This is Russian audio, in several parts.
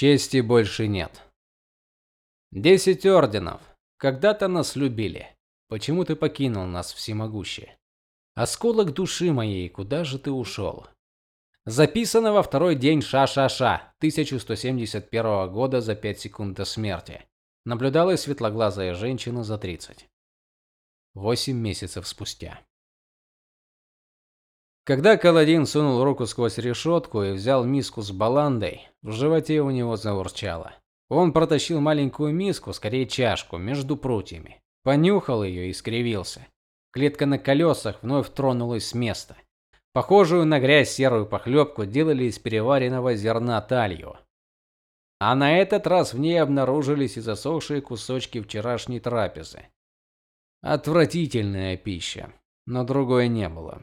Чести больше нет. Десять орденов. Когда-то нас любили. Почему ты покинул нас, всемогущий? Осколок души моей, куда же ты ушел? Записано во второй день ша-ша-ша 1171 года за 5 секунд до смерти. Наблюдала светлоглазая женщина за 30. Восемь месяцев спустя. Когда Каладин сунул руку сквозь решетку и взял миску с баландой, в животе у него заурчало. Он протащил маленькую миску, скорее чашку, между прутьями. Понюхал ее и скривился. Клетка на колесах вновь тронулась с места. Похожую на грязь серую похлебку делали из переваренного зерна талью. А на этот раз в ней обнаружились и засохшие кусочки вчерашней трапезы. Отвратительная пища, но другой не было.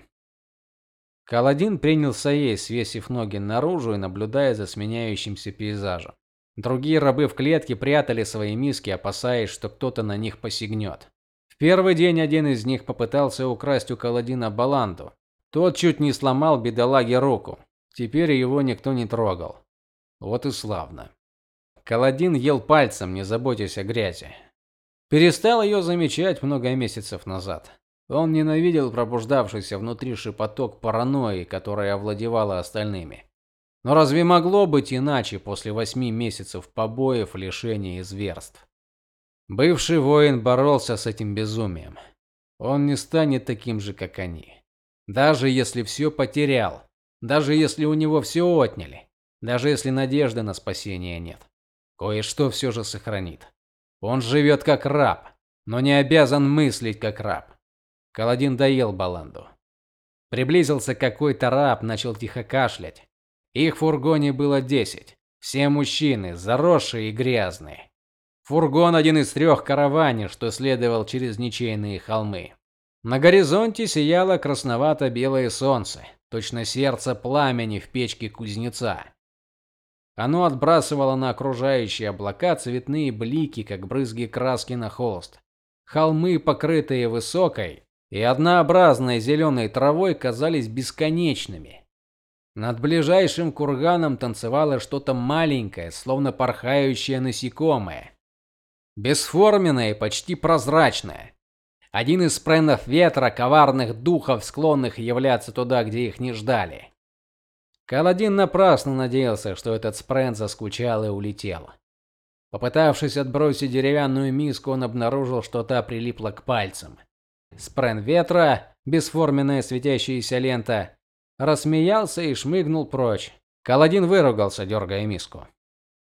Каладин принялся есть, свесив ноги наружу и наблюдая за сменяющимся пейзажем. Другие рабы в клетке прятали свои миски, опасаясь, что кто-то на них посягнет. В первый день один из них попытался украсть у Каладина баланду. Тот чуть не сломал бедолаге руку. Теперь его никто не трогал. Вот и славно. Каладин ел пальцем, не заботясь о грязи. Перестал ее замечать много месяцев назад. Он ненавидел пробуждавшийся внутри шепоток паранойи, которая овладевала остальными. Но разве могло быть иначе после восьми месяцев побоев, лишений и зверств? Бывший воин боролся с этим безумием. Он не станет таким же, как они. Даже если все потерял, даже если у него все отняли, даже если надежды на спасение нет. Кое-что все же сохранит. Он живет как раб, но не обязан мыслить как раб. Каладин доел баланду. Приблизился какой-то раб, начал тихо кашлять. Их в фургоне было десять. Все мужчины, заросшие и грязные. Фургон один из трех караваней, что следовал через ничейные холмы. На горизонте сияло красновато-белое солнце, точно сердце пламени в печке кузнеца. Оно отбрасывало на окружающие облака цветные блики, как брызги краски на холст. Холмы, покрытые высокой, и однообразной зеленой травой казались бесконечными. Над ближайшим курганом танцевало что-то маленькое, словно порхающее насекомое. Бесформенное и почти прозрачное. Один из спренов ветра, коварных духов, склонных являться туда, где их не ждали. Каладин напрасно надеялся, что этот спрен заскучал и улетел. Попытавшись отбросить деревянную миску, он обнаружил, что та прилипла к пальцам. Спрен ветра, бесформенная светящаяся лента, рассмеялся и шмыгнул прочь. Каладин выругался, дергая миску.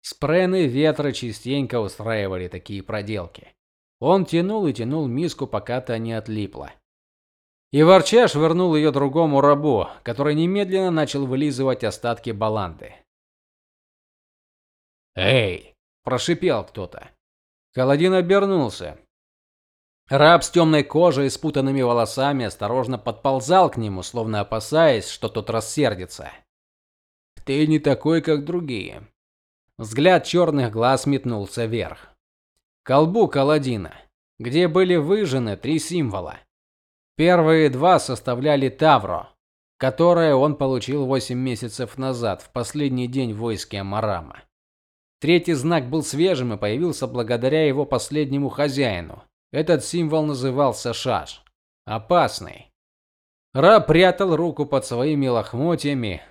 Спрены ветра частенько устраивали такие проделки. Он тянул и тянул миску, пока та не отлипла. И ворча швырнул ее другому рабу, который немедленно начал вылизывать остатки баланды. "Эй!" прошипел кто-то. Каладин обернулся. Раб с темной кожей и спутанными волосами осторожно подползал к нему, словно опасаясь, что тот рассердится. Ты не такой, как другие. Взгляд черных глаз метнулся вверх. Колбу Каладина, где были выжжены три символа. Первые два составляли Тавро, которое он получил восемь месяцев назад, в последний день в войске Амарама. Третий знак был свежим и появился благодаря его последнему хозяину, этот символ назывался шаш. Опасный. Раб прятал руку под своими лохмотьями.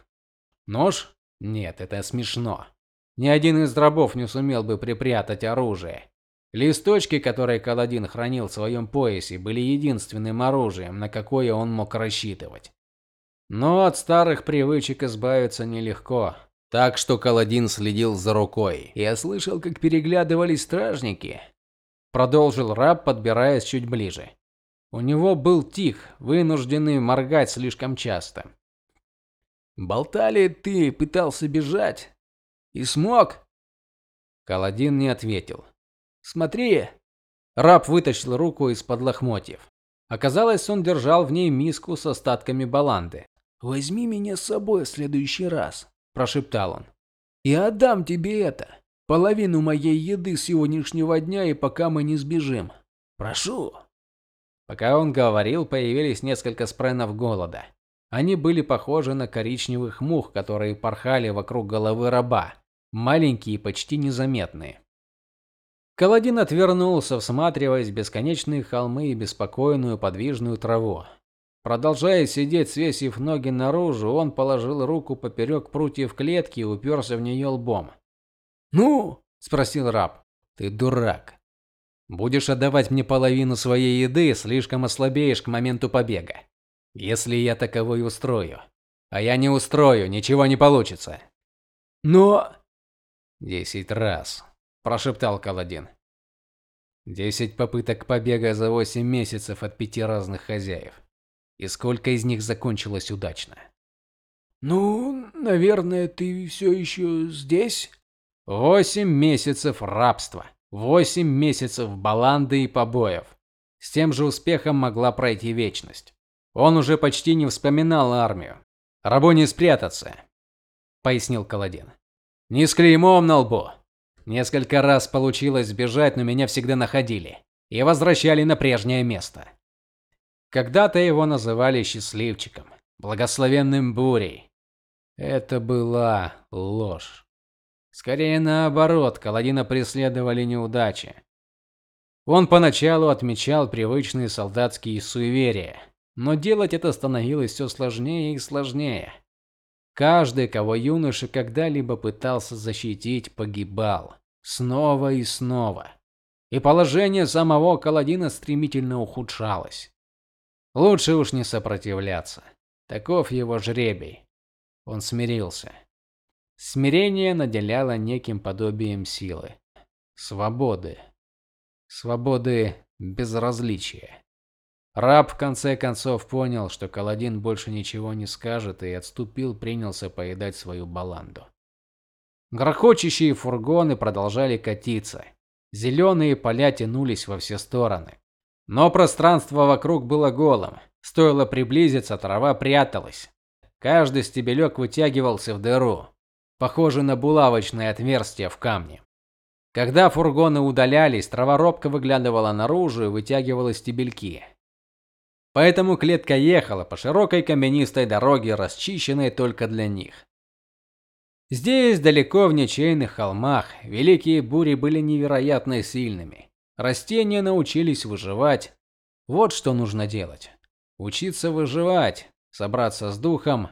Нож? Нет, это смешно. Ни один из рабов не сумел бы припрятать оружие. Листочки, которые Каладин хранил в своем поясе, были единственным оружием, на какое он мог рассчитывать. Но от старых привычек избавиться нелегко. Так что Каладин следил за рукой. Я слышал, как переглядывались стражники. Продолжил раб, подбираясь чуть ближе. У него был тих, вынужденный моргать слишком часто. Болтали, ты пытался бежать и смог? Каладин не ответил. Смотри. Раб вытащил руку из-под лохмотьев. Оказалось, он держал в ней миску с остатками баланды. Возьми меня с собой в следующий раз, прошептал он. Я отдам тебе это половину моей еды сегодняшнего дня и пока мы не сбежим. Прошу. Пока он говорил, появились несколько спренов голода. Они были похожи на коричневых мух, которые порхали вокруг головы раба, маленькие и почти незаметные. Каладин отвернулся, всматриваясь в бесконечные холмы и беспокойную подвижную траву. Продолжая сидеть, свесив ноги наружу, он положил руку поперек прутьев клетки и уперся в нее лбом. "Ну?" спросил раб. "Ты дурак. Будешь отдавать мне половину своей еды, слишком ослабеешь к моменту побега. Если я таковой устрою, а я не устрою, ничего не получится". "Но десять раз", прошептал Каладин. Десять попыток побега за восемь месяцев от пяти разных хозяев. И сколько из них закончилось удачно? Ну, наверное, ты все еще здесь? Восемь месяцев рабства, восемь месяцев баланды и побоев. С тем же успехом могла пройти вечность. Он уже почти не вспоминал армию. Рабу не спрятаться, пояснил Каладин. Не с клеймом на лбу, Несколько раз получилось сбежать, но меня всегда находили и возвращали на прежнее место. Когда-то его называли счастливчиком, благословенным бурей. Это была ложь. Скорее наоборот, Каладина преследовали неудачи. Он поначалу отмечал привычные солдатские суеверия, но делать это становилось все сложнее и сложнее. Каждый, кого юноша когда-либо пытался защитить, погибал снова и снова. И положение самого Каладина стремительно ухудшалось. Лучше уж не сопротивляться. Таков его жребий. Он смирился. Смирение наделяло неким подобием силы, свободы, свободы безразличия. Раб в конце концов понял, что Каладин больше ничего не скажет и отступил, принялся поедать свою баланду. Грохочущие фургоны продолжали катиться. Зеленые поля тянулись во все стороны. Но пространство вокруг было голым. Стоило приблизиться, трава пряталась. Каждый стебелек вытягивался в дыру, похоже на булавочное отверстие в камне. Когда фургоны удалялись, трава робко выглядывала наружу и вытягивала стебельки. Поэтому клетка ехала по широкой каменистой дороге, расчищенной только для них. Здесь, далеко в ничейных холмах, великие бури были невероятно сильными. Растения научились выживать. Вот что нужно делать. Учиться выживать, собраться с духом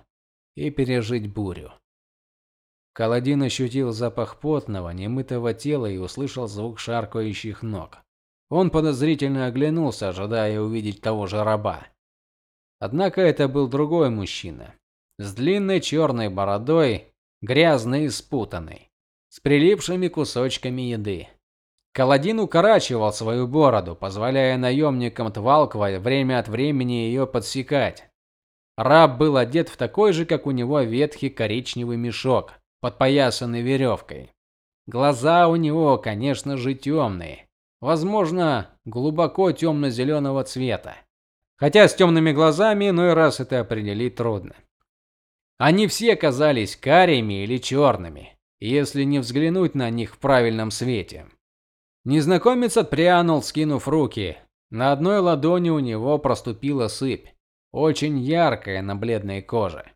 и пережить бурю. Каладин ощутил запах потного, немытого тела и услышал звук шаркающих ног. Он подозрительно оглянулся, ожидая увидеть того же раба. Однако это был другой мужчина, с длинной черной бородой, грязный и спутанный, с прилипшими кусочками еды. Каладин укорачивал свою бороду, позволяя наемникам Твалква время от времени ее подсекать. Раб был одет в такой же, как у него, ветхий коричневый мешок, подпоясанный веревкой. Глаза у него, конечно же, темные, возможно, глубоко темно-зеленого цвета. Хотя с темными глазами иной раз это определить трудно. Они все казались карими или черными, если не взглянуть на них в правильном свете. Незнакомец отпрянул, скинув руки. На одной ладони у него проступила сыпь, очень яркая на бледной коже.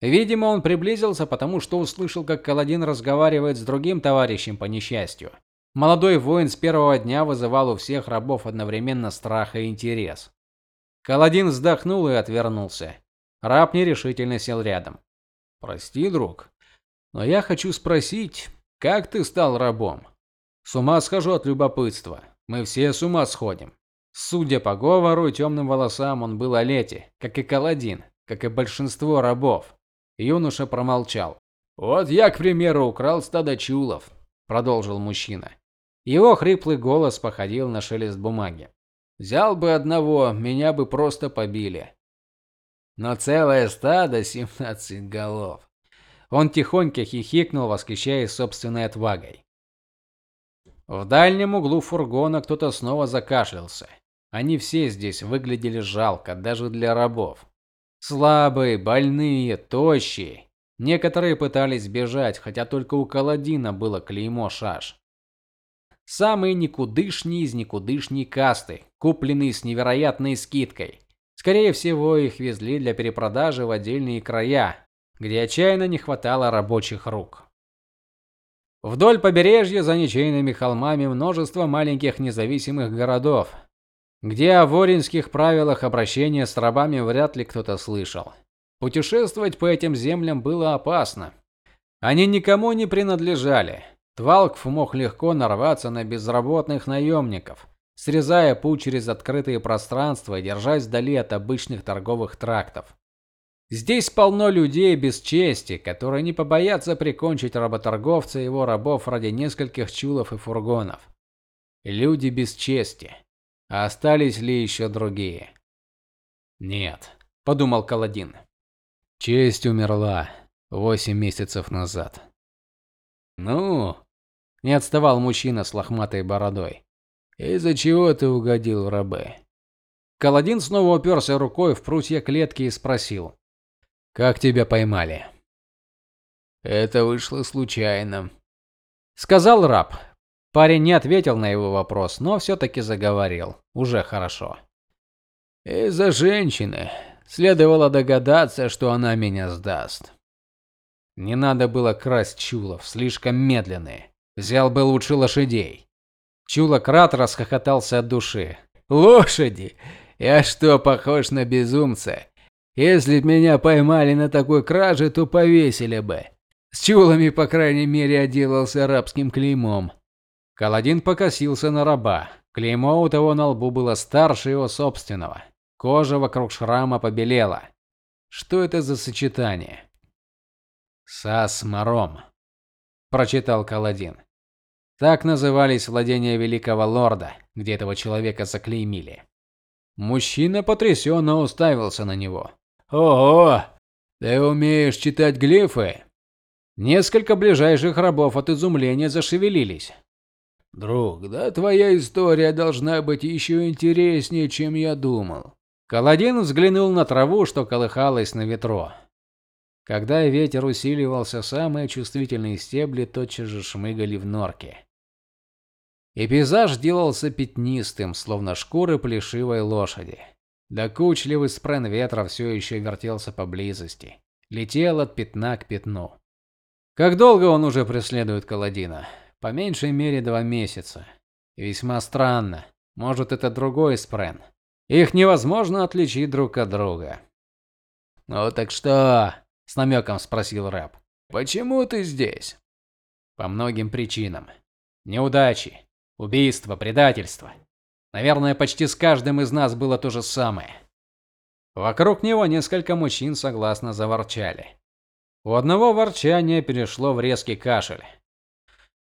Видимо, он приблизился, потому что услышал, как Каладин разговаривает с другим товарищем по несчастью. Молодой воин с первого дня вызывал у всех рабов одновременно страх и интерес. Каладин вздохнул и отвернулся. Раб нерешительно сел рядом. Прости, друг, но я хочу спросить, как ты стал рабом? С ума схожу от любопытства. Мы все с ума сходим. Судя по говору и темным волосам, он был Олети, как и Каладин, как и большинство рабов. Юноша промолчал. Вот я, к примеру, украл стадо чулов, продолжил мужчина. Его хриплый голос походил на шелест бумаги. Взял бы одного, меня бы просто побили но целое стадо семнадцать голов. Он тихонько хихикнул, восхищаясь собственной отвагой. В дальнем углу фургона кто-то снова закашлялся. Они все здесь выглядели жалко, даже для рабов. Слабые, больные, тощие. Некоторые пытались бежать, хотя только у Каладина было клеймо шаш. Самые никудышние из никудышней касты, купленные с невероятной скидкой. Скорее всего, их везли для перепродажи в отдельные края, где отчаянно не хватало рабочих рук. Вдоль побережья за ничейными холмами множество маленьких независимых городов, где о воринских правилах обращения с рабами вряд ли кто-то слышал. Путешествовать по этим землям было опасно. Они никому не принадлежали. Твалкф мог легко нарваться на безработных наемников, срезая путь через открытые пространства и держась вдали от обычных торговых трактов. Здесь полно людей без чести, которые не побоятся прикончить работорговца и его рабов ради нескольких чулов и фургонов. Люди без чести. А остались ли еще другие? Нет, подумал Каладин. Честь умерла восемь месяцев назад. Ну, не отставал мужчина с лохматой бородой. Из-за чего ты угодил в рабы? Каладин снова уперся рукой в прутья клетки и спросил: "Как тебя поймали?" "Это вышло случайно", сказал раб. Парень не ответил на его вопрос, но все таки заговорил. Уже хорошо. "Из-за женщины. Следовало догадаться, что она меня сдаст. Не надо было красть чулов, слишком медленные. Взял бы лучше лошадей. Чулок рад расхохотался от души. Лошади? Я что, похож на безумца? Если б меня поймали на такой краже, то повесили бы. С чулами, по крайней мере, отделался арабским клеймом. Каладин покосился на раба. Клеймо у того на лбу было старше его собственного. Кожа вокруг шрама побелела. Что это за сочетание? Сасмаром, прочитал Каладин. Так назывались владения великого лорда, где этого человека заклеймили. Мужчина потрясенно уставился на него. Ого! Ты умеешь читать глифы? Несколько ближайших рабов от изумления зашевелились. Друг, да твоя история должна быть еще интереснее, чем я думал. Каладин взглянул на траву, что колыхалась на ветру. Когда ветер усиливался, самые чувствительные стебли тотчас же шмыгали в норки. И пейзаж делался пятнистым, словно шкуры плешивой лошади. Докучливый спрен ветра все еще вертелся поблизости, летел от пятна к пятну. Как долго он уже преследует Каладина? По меньшей мере два месяца. весьма странно. Может, это другой спрен. Их невозможно отличить друг от друга. "Ну так что?" с намеком спросил Рэп. "Почему ты здесь?" "По многим причинам. Неудачи, убийство, предательство. Наверное, почти с каждым из нас было то же самое". Вокруг него несколько мужчин согласно заворчали. У одного ворчание перешло в резкий кашель.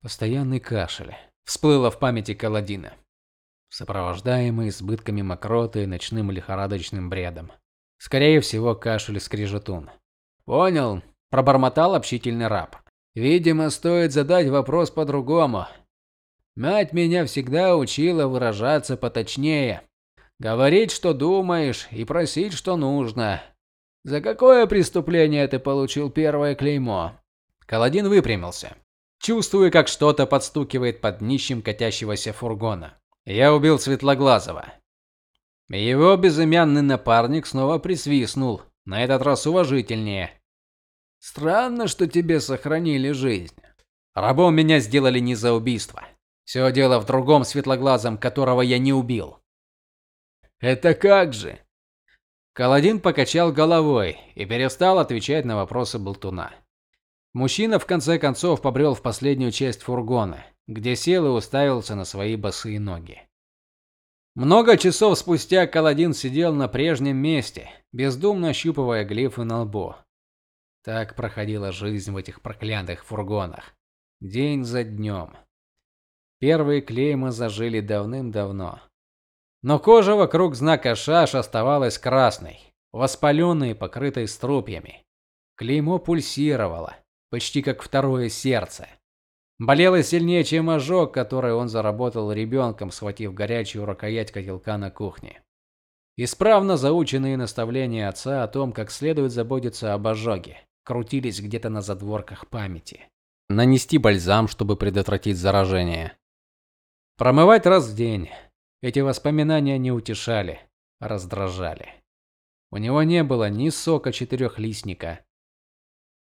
Постоянный кашель всплыло в памяти Каладина сопровождаемый избытками мокроты и ночным лихорадочным бредом. Скорее всего, кашель скрижетун. Понял, пробормотал общительный раб. Видимо, стоит задать вопрос по-другому. Мать меня всегда учила выражаться поточнее, говорить, что думаешь, и просить, что нужно. За какое преступление ты получил первое клеймо? Каладин выпрямился, чувствуя, как что-то подстукивает под днищем катящегося фургона. Я убил Светлоглазого. Его безымянный напарник снова присвистнул, на этот раз уважительнее. Странно, что тебе сохранили жизнь. Рабом меня сделали не за убийство. Все дело в другом светлоглазом, которого я не убил. Это как же? Каладин покачал головой и перестал отвечать на вопросы болтуна. Мужчина в конце концов побрел в последнюю часть фургона где сел и уставился на свои босые ноги. Много часов спустя Каладин сидел на прежнем месте, бездумно ощупывая глифы на лбу. Так проходила жизнь в этих проклятых фургонах, день за днем. Первые клеймы зажили давным-давно. Но кожа вокруг знака шаш оставалась красной, воспаленной и покрытой струпьями. Клеймо пульсировало, почти как второе сердце. Болело сильнее, чем ожог, который он заработал ребенком, схватив горячую рукоять котелка на кухне. Исправно заученные наставления отца о том, как следует заботиться об ожоге, крутились где-то на задворках памяти. Нанести бальзам, чтобы предотвратить заражение. Промывать раз в день. Эти воспоминания не утешали, раздражали. У него не было ни сока четырехлистника,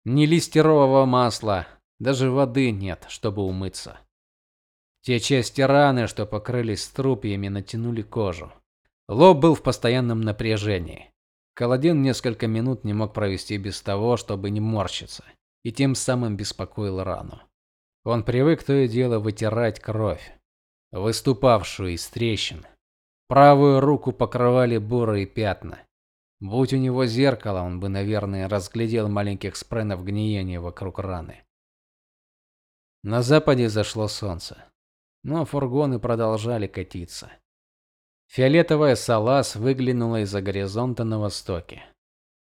ни листерового масла, Даже воды нет, чтобы умыться. Те части раны, что покрылись струпьями, натянули кожу. Лоб был в постоянном напряжении. Каладин несколько минут не мог провести без того, чтобы не морщиться, и тем самым беспокоил рану. Он привык то и дело вытирать кровь, выступавшую из трещин. Правую руку покрывали бурые пятна. Будь у него зеркало, он бы, наверное, разглядел маленьких спренов гниения вокруг раны. На западе зашло солнце, но фургоны продолжали катиться. Фиолетовая Салас выглянула из-за горизонта на востоке.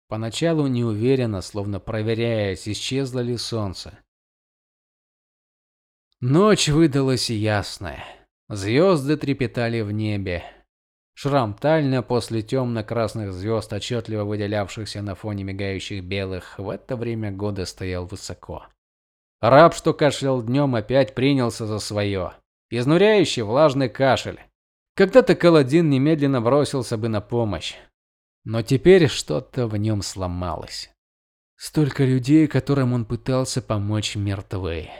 Поначалу неуверенно, словно проверяя, исчезло ли солнце. Ночь выдалась ясная. Звезды трепетали в небе. Шрам Тальна после темно-красных звезд, отчетливо выделявшихся на фоне мигающих белых, в это время года стоял высоко. Раб, что кашлял днем, опять принялся за свое. Изнуряющий влажный кашель. Когда-то Каладин немедленно бросился бы на помощь. Но теперь что-то в нем сломалось. Столько людей, которым он пытался помочь, мертвы.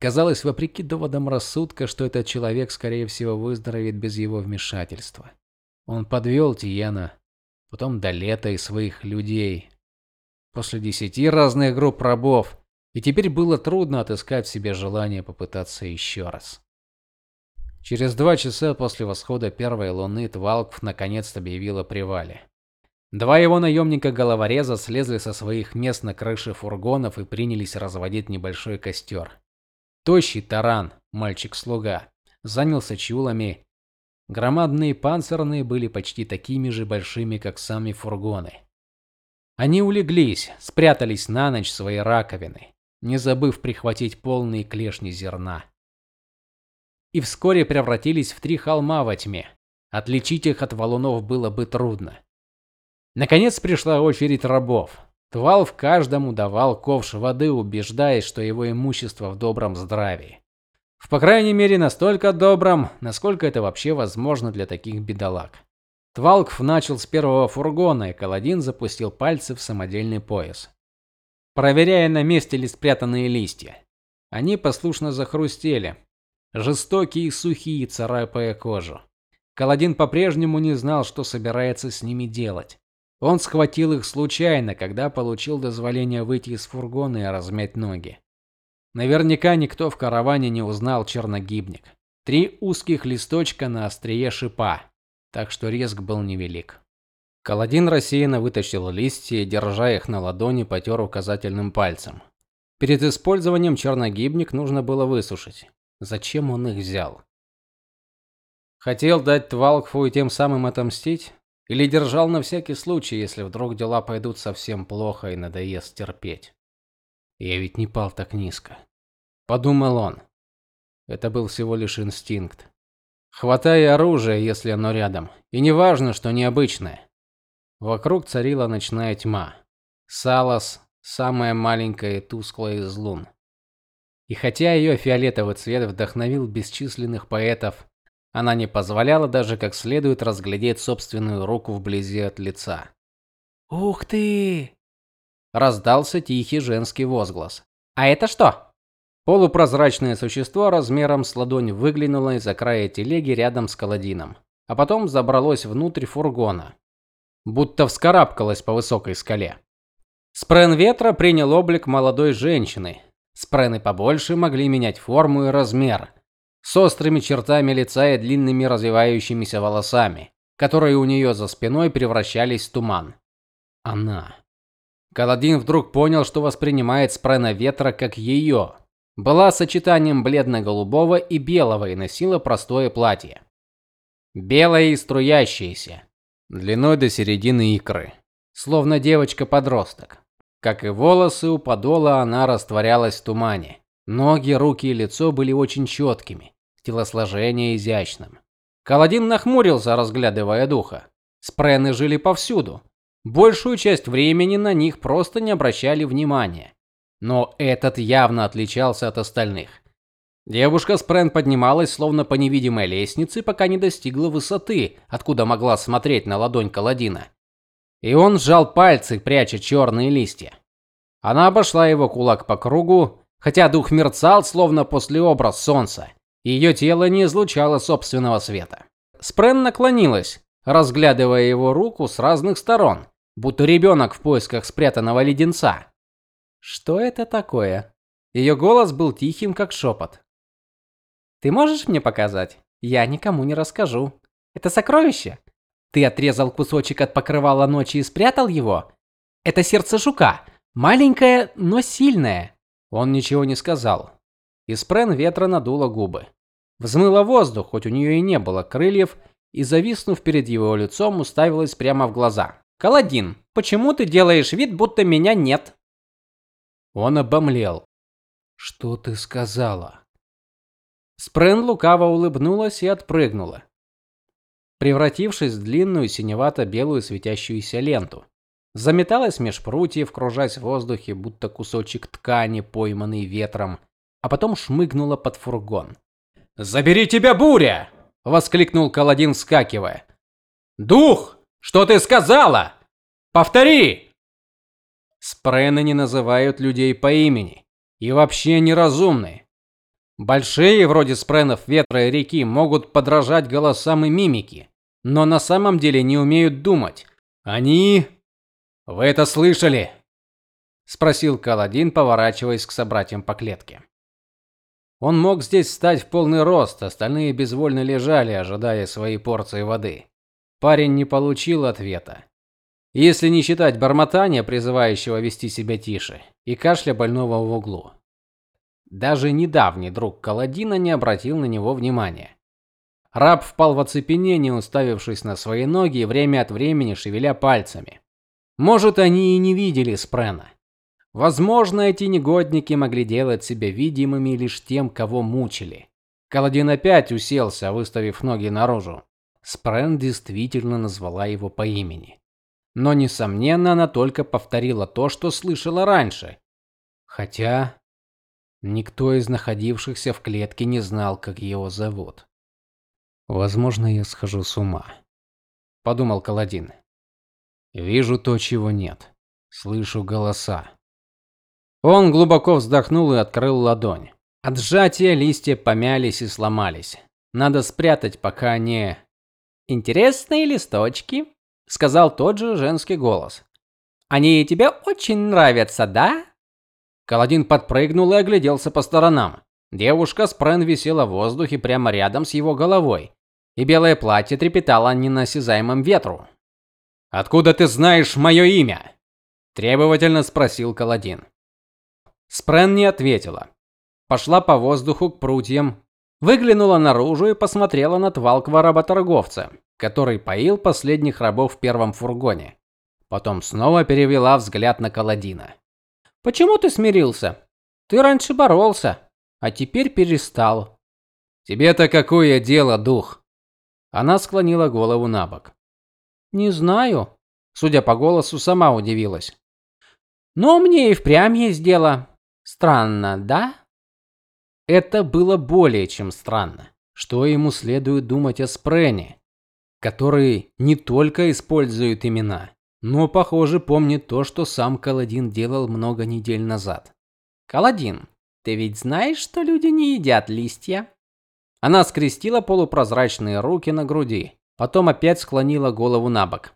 Казалось, вопреки доводам рассудка, что этот человек, скорее всего, выздоровеет без его вмешательства. Он подвел Тиена, потом Далета и своих людей. После десяти разных групп рабов, и теперь было трудно отыскать в себе желание попытаться еще раз. Через два часа после восхода первой луны Твалкв наконец-то объявил о привале. Два его наемника-головореза слезли со своих мест на крыше фургонов и принялись разводить небольшой костер. Тощий таран, мальчик-слуга, занялся чулами. Громадные панцирные были почти такими же большими, как сами фургоны. Они улеглись, спрятались на ночь в свои раковины, не забыв прихватить полные клешни зерна и вскоре превратились в три холма во тьме. Отличить их от валунов было бы трудно. Наконец пришла очередь рабов. Твал в каждому давал ковш воды, убеждаясь, что его имущество в добром здравии. В по крайней мере настолько добром, насколько это вообще возможно для таких бедолаг. Твалкв начал с первого фургона, и Каладин запустил пальцы в самодельный пояс, проверяя, на месте ли спрятанные листья. Они послушно захрустели, жестокие и сухие, царапая кожу. Каладин по-прежнему не знал, что собирается с ними делать. Он схватил их случайно, когда получил дозволение выйти из фургона и размять ноги. Наверняка никто в караване не узнал черногибник. Три узких листочка на острие шипа, так что риск был невелик. Каладин рассеянно вытащил листья держа их на ладони, потер указательным пальцем. Перед использованием черногибник нужно было высушить. Зачем он их взял? Хотел дать Твалкфу и тем самым отомстить? Или держал на всякий случай, если вдруг дела пойдут совсем плохо и надоест терпеть? Я ведь не пал так низко. Подумал он. Это был всего лишь инстинкт. Хватай оружие, если оно рядом. И не важно, что необычное. Вокруг царила ночная тьма. Салас – самая маленькая и тусклая из лун. И хотя ее фиолетовый цвет вдохновил бесчисленных поэтов, она не позволяла даже как следует разглядеть собственную руку вблизи от лица. "Ух ты!" Раздался тихий женский возглас. "А это что?" Полупрозрачное существо размером с ладонь выглянуло из-за края телеги рядом с Каладином, а потом забралось внутрь фургона, будто вскарабкалось по высокой скале. Спрен ветра принял облик молодой женщины, Спрены побольше могли менять форму и размер, с острыми чертами лица и длинными развивающимися волосами, которые у нее за спиной превращались в туман. Она. Каладин вдруг понял, что воспринимает спрена ветра как ее. Была сочетанием бледно-голубого и белого и носила простое платье. Белое и струящееся, длиной до середины икры, словно девочка-подросток. Как и волосы у подола, она растворялась в тумане. Ноги, руки и лицо были очень четкими, телосложение изящным. Каладин нахмурился, разглядывая духа. Спрены жили повсюду. Большую часть времени на них просто не обращали внимания. Но этот явно отличался от остальных. Девушка Спрен поднималась словно по невидимой лестнице, пока не достигла высоты, откуда могла смотреть на ладонь Каладина. И он сжал пальцы, пряча черные листья. Она обошла его кулак по кругу, хотя дух мерцал словно после образ солнца. Ее тело не излучало собственного света. Спрен наклонилась, разглядывая его руку с разных сторон, будто ребенок в поисках спрятанного леденца. Что это такое? Ее голос был тихим, как шепот. Ты можешь мне показать? Я никому не расскажу. Это сокровище. Ты отрезал кусочек от покрывала ночи и спрятал его? Это сердце жука, маленькое, но сильное. Он ничего не сказал. Испрен ветра надула губы. Взмыла воздух, хоть у нее и не было крыльев, и зависнув перед его лицом, уставилась прямо в глаза. Каладин, почему ты делаешь вид, будто меня нет? Он обомлел. Что ты сказала? Спрен лукаво улыбнулась и отпрыгнула, превратившись в длинную синевато-белую светящуюся ленту. Заметалась меж прутьев, кружась в воздухе, будто кусочек ткани, пойманный ветром, а потом шмыгнула под фургон. "Забери тебя, буря!" воскликнул Каладин, вскакивая. "Дух, что ты сказала? Повтори!" Спрены не называют людей по имени и вообще неразумны. Большие, вроде спренов ветра и реки, могут подражать голосам и мимике, но на самом деле не умеют думать. Они Вы это слышали? спросил Каладин, поворачиваясь к собратьям по клетке. Он мог здесь встать в полный рост, остальные безвольно лежали, ожидая своей порции воды. Парень не получил ответа. Если не считать бормотания, призывающего вести себя тише, и кашля больного в углу. Даже недавний друг Каладина не обратил на него внимания. Раб впал в оцепенение, уставившись на свои ноги и время от времени шевеля пальцами. Может, они и не видели Спрена. Возможно, эти негодники могли делать себя видимыми лишь тем, кого мучили. Каладин опять уселся, выставив ноги наружу. Спрен действительно назвала его по имени. Но несомненно, она только повторила то, что слышала раньше. Хотя никто из находившихся в клетке не знал, как его зовут. Возможно, я схожу с ума, подумал Каладин. Вижу то, чего нет. Слышу голоса. Он глубоко вздохнул и открыл ладонь. От сжатия листья помялись и сломались. Надо спрятать, пока не Интересные листочки, сказал тот же женский голос. Они тебе очень нравятся, да? Каладин подпрыгнул и огляделся по сторонам. Девушка с Прен висела в воздухе прямо рядом с его головой, и белое платье трепетало не на осязаемом ветру. Откуда ты знаешь мое имя? требовательно спросил Каладин. Спрен не ответила. Пошла по воздуху к прутьям, выглянула наружу и посмотрела на твалкого работорговца, который поил последних рабов в первом фургоне. Потом снова перевела взгляд на Каладина. Почему ты смирился? Ты раньше боролся, а теперь перестал. Тебе-то какое дело, дух? Она склонила голову набок. Не знаю, судя по голосу, сама удивилась. Но мне и впрямь есть дело. Странно, да? Это было более чем странно. Что ему следует думать о Спрене? который не только использует имена, но, похоже, помнит то, что сам Каладин делал много недель назад. Каладин, ты ведь знаешь, что люди не едят листья? Она скрестила полупрозрачные руки на груди, потом опять склонила голову набок.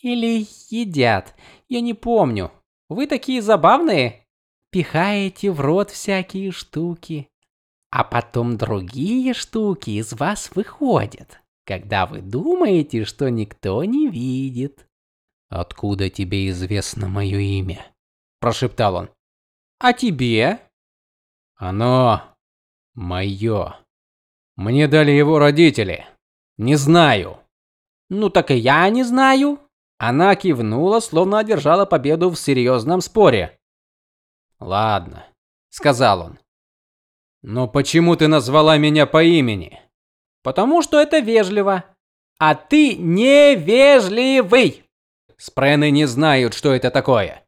Или едят? Я не помню. Вы такие забавные, пихаете в рот всякие штуки, а потом другие штуки из вас выходят когда вы думаете, что никто не видит. Откуда тебе известно мое имя? прошептал он. А тебе? Оно мое. Мне дали его родители. Не знаю. Ну так и я не знаю. Она кивнула, словно одержала победу в серьезном споре. Ладно, сказал он. Но почему ты назвала меня по имени? Потому что это вежливо. А ты невежливый. Спрены не знают, что это такое.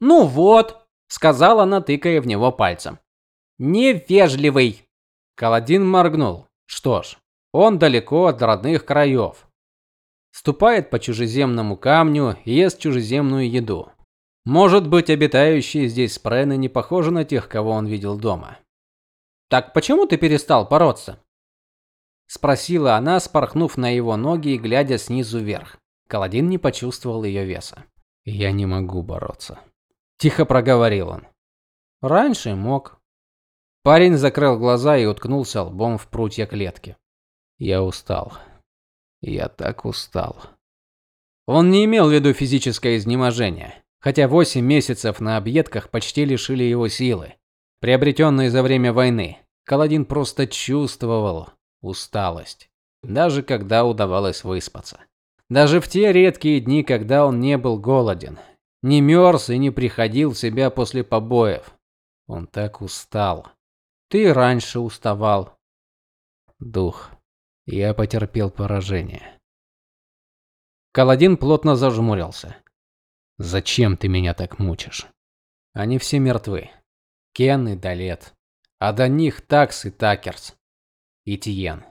Ну вот, сказала она, тыкая в него пальцем. Невежливый. Каладин моргнул. Что ж, он далеко от родных краев. Ступает по чужеземному камню ест чужеземную еду. Может быть, обитающие здесь спрены не похожи на тех, кого он видел дома. Так почему ты перестал бороться? спросила она, спорхнув на его ноги и глядя снизу вверх. Каладин не почувствовал ее веса. Я не могу бороться, тихо проговорил он. Раньше мог. Парень закрыл глаза и уткнулся лбом в прутья клетки. Я устал. Я так устал. Он не имел в виду физическое изнеможение, хотя восемь месяцев на объедках почти лишили его силы, приобретенной за время войны. Каладин просто чувствовал усталость, даже когда удавалось выспаться. Даже в те редкие дни, когда он не был голоден, не мерз и не приходил в себя после побоев. Он так устал. Ты раньше уставал. Дух. Я потерпел поражение. Каладин плотно зажмурился. Зачем ты меня так мучишь? Они все мертвы. Кен и Далет. А до них Такс и Такерс. И Тиен.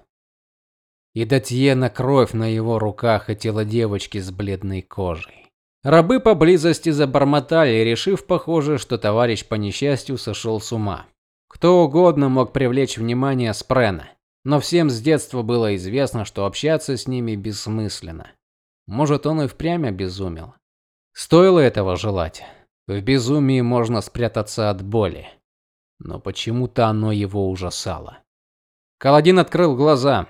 И до Тиена кровь на его руках и тело девочки с бледной кожей. Рабы поблизости забормотали, решив, похоже, что товарищ по несчастью сошел с ума. Кто угодно мог привлечь внимание Спрена, но всем с детства было известно, что общаться с ними бессмысленно. Может, он и впрямь обезумел. Стоило этого желать. В безумии можно спрятаться от боли, но почему-то оно его ужасало. Каладин открыл глаза.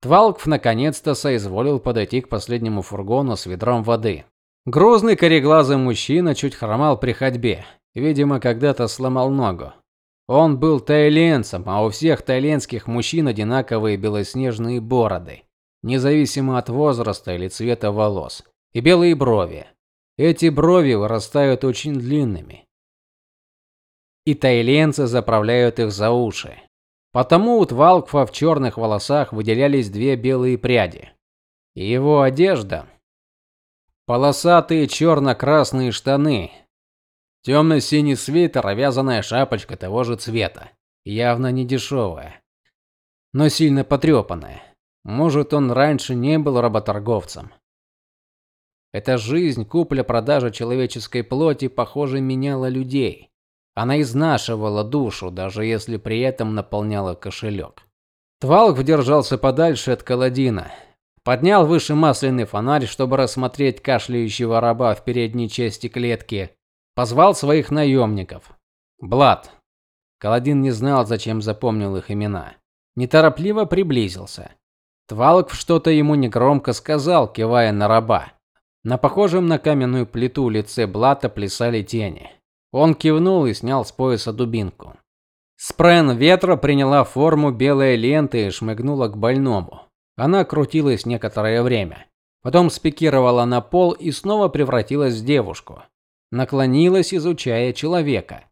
Твалкв наконец-то соизволил подойти к последнему фургону с ведром воды. Грозный кореглазый мужчина чуть хромал при ходьбе. Видимо, когда-то сломал ногу. Он был тайленцем, а у всех тайленских мужчин одинаковые белоснежные бороды независимо от возраста или цвета волос, и белые брови. Эти брови вырастают очень длинными. И тайленцы заправляют их за уши. Потому у Твалкфа в черных волосах выделялись две белые пряди. Его одежда полосатые черно-красные штаны, темно-синий свитер, вязаная шапочка того же цвета, явно не дешевая, но сильно потрепанная. Может, он раньше не был работорговцем. Эта жизнь, купля-продажа человеческой плоти, похоже, меняла людей. Она изнашивала душу, даже если при этом наполняла кошелек. Твалк держался подальше от Каладина. Поднял выше масляный фонарь, чтобы рассмотреть кашляющего раба в передней части клетки. Позвал своих наемников. Блад. Каладин не знал, зачем запомнил их имена. Неторопливо приблизился. Твалк что-то ему негромко сказал, кивая на раба. На похожем на каменную плиту лице Блата плясали тени. Он кивнул и снял с пояса дубинку. Спрен ветра приняла форму белой ленты и шмыгнула к больному. Она крутилась некоторое время, потом спикировала на пол и снова превратилась в девушку. Наклонилась, изучая человека,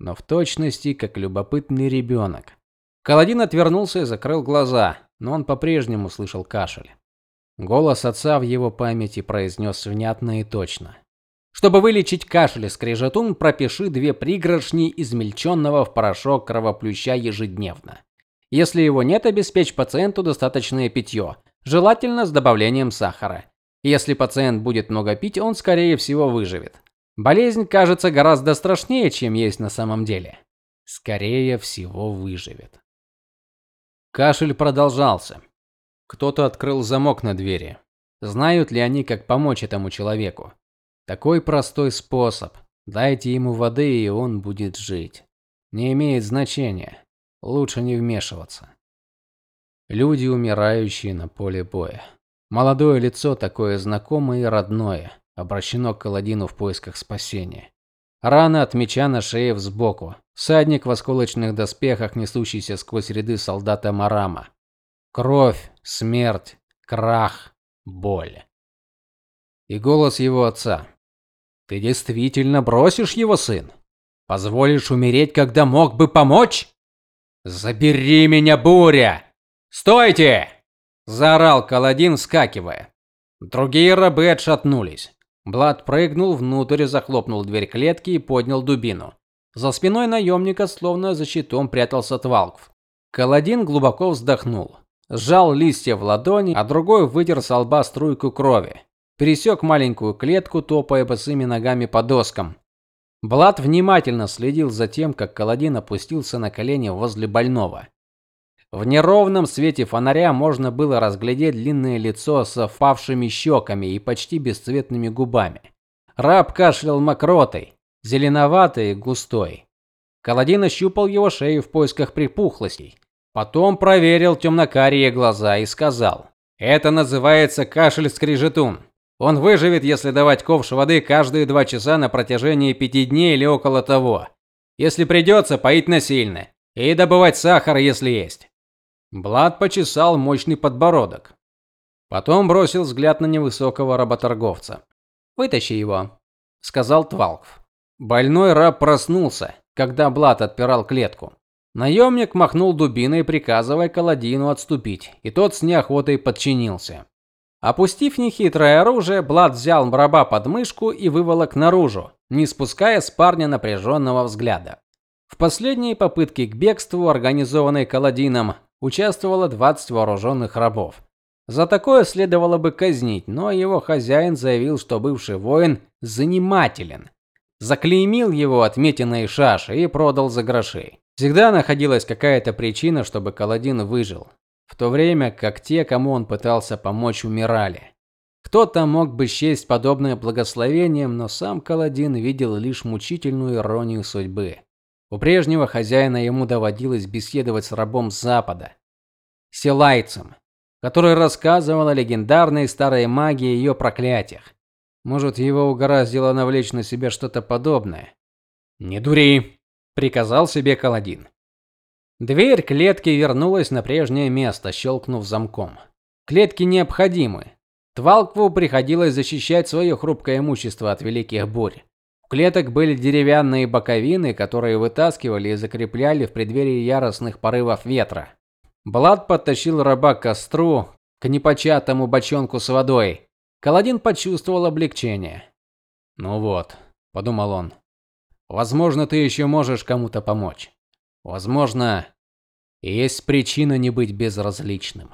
но в точности как любопытный ребенок. Каладин отвернулся и закрыл глаза но он по-прежнему слышал кашель. Голос отца в его памяти произнес внятно и точно. Чтобы вылечить кашель, скрежетун пропиши две пригоршни измельченного в порошок кровоплюща ежедневно. Если его нет, обеспечь пациенту достаточное питье, желательно с добавлением сахара. Если пациент будет много пить, он скорее всего выживет. Болезнь кажется гораздо страшнее, чем есть на самом деле. Скорее всего, выживет. Кашель продолжался. Кто-то открыл замок на двери. Знают ли они, как помочь этому человеку? Такой простой способ. Дайте ему воды, и он будет жить. Не имеет значения. Лучше не вмешиваться. Люди, умирающие на поле боя. Молодое лицо такое знакомое и родное, обращено к Каладину в поисках спасения. Рана от меча на шее сбоку. Всадник в осколочных доспехах, несущийся сквозь ряды солдата Марама. Кровь, смерть, крах, боль. И голос его отца. Ты действительно бросишь его, сын? Позволишь умереть, когда мог бы помочь? Забери меня, буря! Стойте! заорал Каладин, вскакивая. Другие рабы отшатнулись. Блад прыгнул внутрь, захлопнул дверь клетки и поднял дубину. За спиной наемника, словно за щитом, прятался Твалкв. Каладин глубоко вздохнул, сжал листья в ладони, а другой вытер с лба струйку крови. пересек маленькую клетку, топая босыми ногами по доскам. Блад внимательно следил за тем, как Каладин опустился на колени возле больного. В неровном свете фонаря можно было разглядеть длинное лицо с впавшими щеками и почти бесцветными губами. Раб кашлял мокротой, зеленоватой и густой. Каладин ощупал его шею в поисках припухлостей. Потом проверил темно-карие глаза и сказал: "Это называется кашель-скрежетун. Он выживет, если давать ковш воды каждые два часа на протяжении пяти дней или около того. Если придется, поить насильно и добывать сахар, если есть". Блад почесал мощный подбородок. Потом бросил взгляд на невысокого работорговца. "Вытащи его", сказал Твалкв. Больной раб проснулся, когда Блад отпирал клетку. Наемник махнул дубиной, приказывая Каладину отступить, и тот с неохотой подчинился. Опустив нехитрое оружие, Блад взял раба под мышку и выволок наружу, не спуская с парня напряженного взгляда. В последней попытке к бегству, организованной Каладином, участвовало 20 вооруженных рабов. За такое следовало бы казнить, но его хозяин заявил, что бывший воин занимателен. Заклеймил его отметиной шаши и продал за гроши. Всегда находилась какая-то причина, чтобы Каладин выжил, в то время как те, кому он пытался помочь, умирали. Кто-то мог бы счесть подобное благословением, но сам Каладин видел лишь мучительную иронию судьбы. У прежнего хозяина ему доводилось беседовать с рабом запада, селайцем, который рассказывал о легендарной старой магии и ее проклятиях. Может, его угораздило навлечь на себя что-то подобное. Не дури, приказал себе Каладин. Дверь клетки вернулась на прежнее место, щелкнув замком. Клетки необходимы. Твалкву приходилось защищать свое хрупкое имущество от великих бурь. У клеток были деревянные боковины, которые вытаскивали и закрепляли в преддверии яростных порывов ветра. Блад подтащил раба к костру, к непочатому бочонку с водой. Каладин почувствовал облегчение. "Ну вот", подумал он. Возможно, ты еще можешь кому-то помочь. Возможно, есть причина не быть безразличным.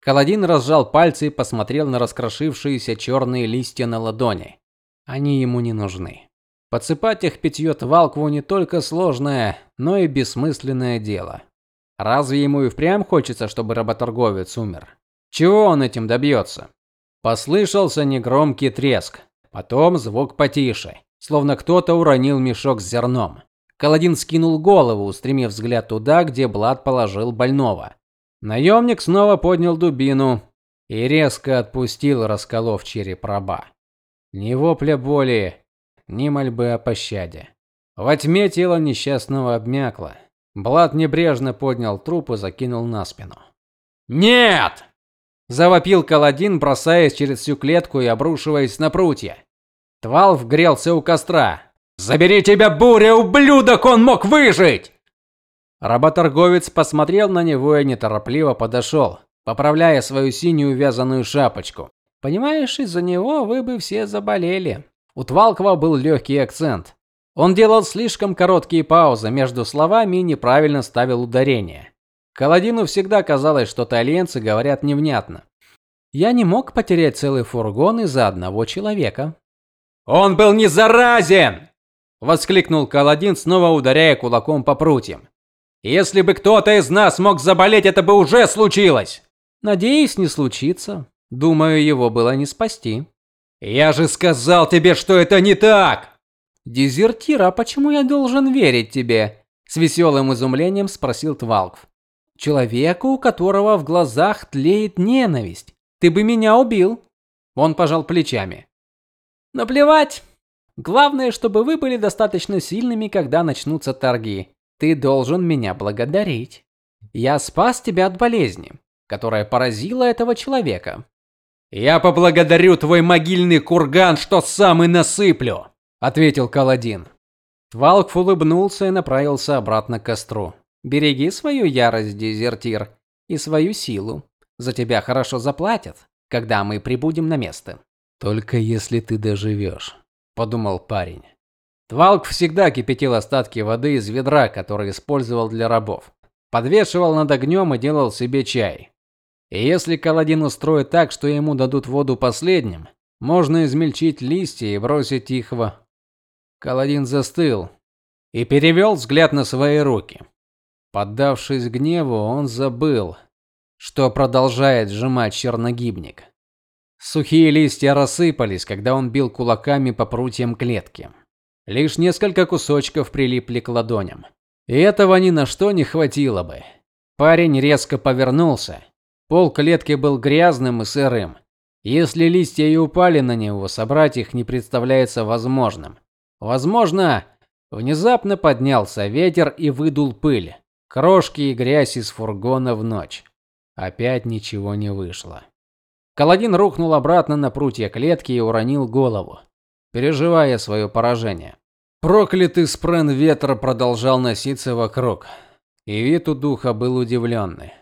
Каладин разжал пальцы и посмотрел на раскрошившиеся черные листья на ладони. Они ему не нужны. Подсыпать их питье Твалкву не только сложное, но и бессмысленное дело. Разве ему и впрямь хочется, чтобы работорговец умер? Чего он этим добьется? Послышался негромкий треск, потом звук потише словно кто-то уронил мешок с зерном. Каладин скинул голову, устремив взгляд туда, где Блад положил больного. Наемник снова поднял дубину и резко отпустил, расколов череп раба. Ни вопля боли, ни мольбы о пощаде. Во тьме тело несчастного обмякло. Блад небрежно поднял труп и закинул на спину. "Нет!" завопил Каладин, бросаясь через всю клетку и обрушиваясь на прутья. Твалв грелся у костра. Забери тебя, буря, ублюдок, он мог выжить. Работорговец посмотрел на него и неторопливо подошел, поправляя свою синюю вязаную шапочку. Понимаешь, из-за него вы бы все заболели. У Твалкова был легкий акцент. Он делал слишком короткие паузы между словами и неправильно ставил ударение. Каладину всегда казалось, что тайленцы говорят невнятно. Я не мог потерять целый фургон из-за одного человека. Он был не заразен, воскликнул Каладин, снова ударяя кулаком по прутьям. Если бы кто-то из нас мог заболеть, это бы уже случилось. Надеюсь, не случится. Думаю, его было не спасти. Я же сказал тебе, что это не так. Дезертир, а почему я должен верить тебе? с веселым изумлением спросил Твалкв. Человеку, у которого в глазах тлеет ненависть. Ты бы меня убил. Он пожал плечами. Наплевать. Главное, чтобы вы были достаточно сильными, когда начнутся торги. Ты должен меня благодарить. Я спас тебя от болезни, которая поразила этого человека. Я поблагодарю твой могильный курган, что сам и насыплю, ответил Каладин. Твалк улыбнулся и направился обратно к костру. Береги свою ярость, дезертир, и свою силу. За тебя хорошо заплатят, когда мы прибудем на место. Только если ты доживешь», – подумал парень. Твалк всегда кипятил остатки воды из ведра, который использовал для рабов. Подвешивал над огнем и делал себе чай. И если Каладин устроит так, что ему дадут воду последним, Можно измельчить листья и бросить их в Каладин застыл и перевел взгляд на свои руки. Поддавшись гневу, он забыл, что продолжает сжимать черногибник. Сухие листья рассыпались, когда он бил кулаками по прутьям клетки. Лишь несколько кусочков прилипли к ладоням. И этого ни на что не хватило бы. Парень резко повернулся. Пол клетки был грязным и сырым. Если листья и упали на него, собрать их не представляется возможным. Возможно, внезапно поднялся ветер и выдул пыль, крошки и грязь из фургона в ночь. Опять ничего не вышло. Каладин рухнул обратно на прутья клетки и уронил голову, переживая свое поражение. Проклятый спрен ветра продолжал носиться вокруг, и вид у духа был удивленный.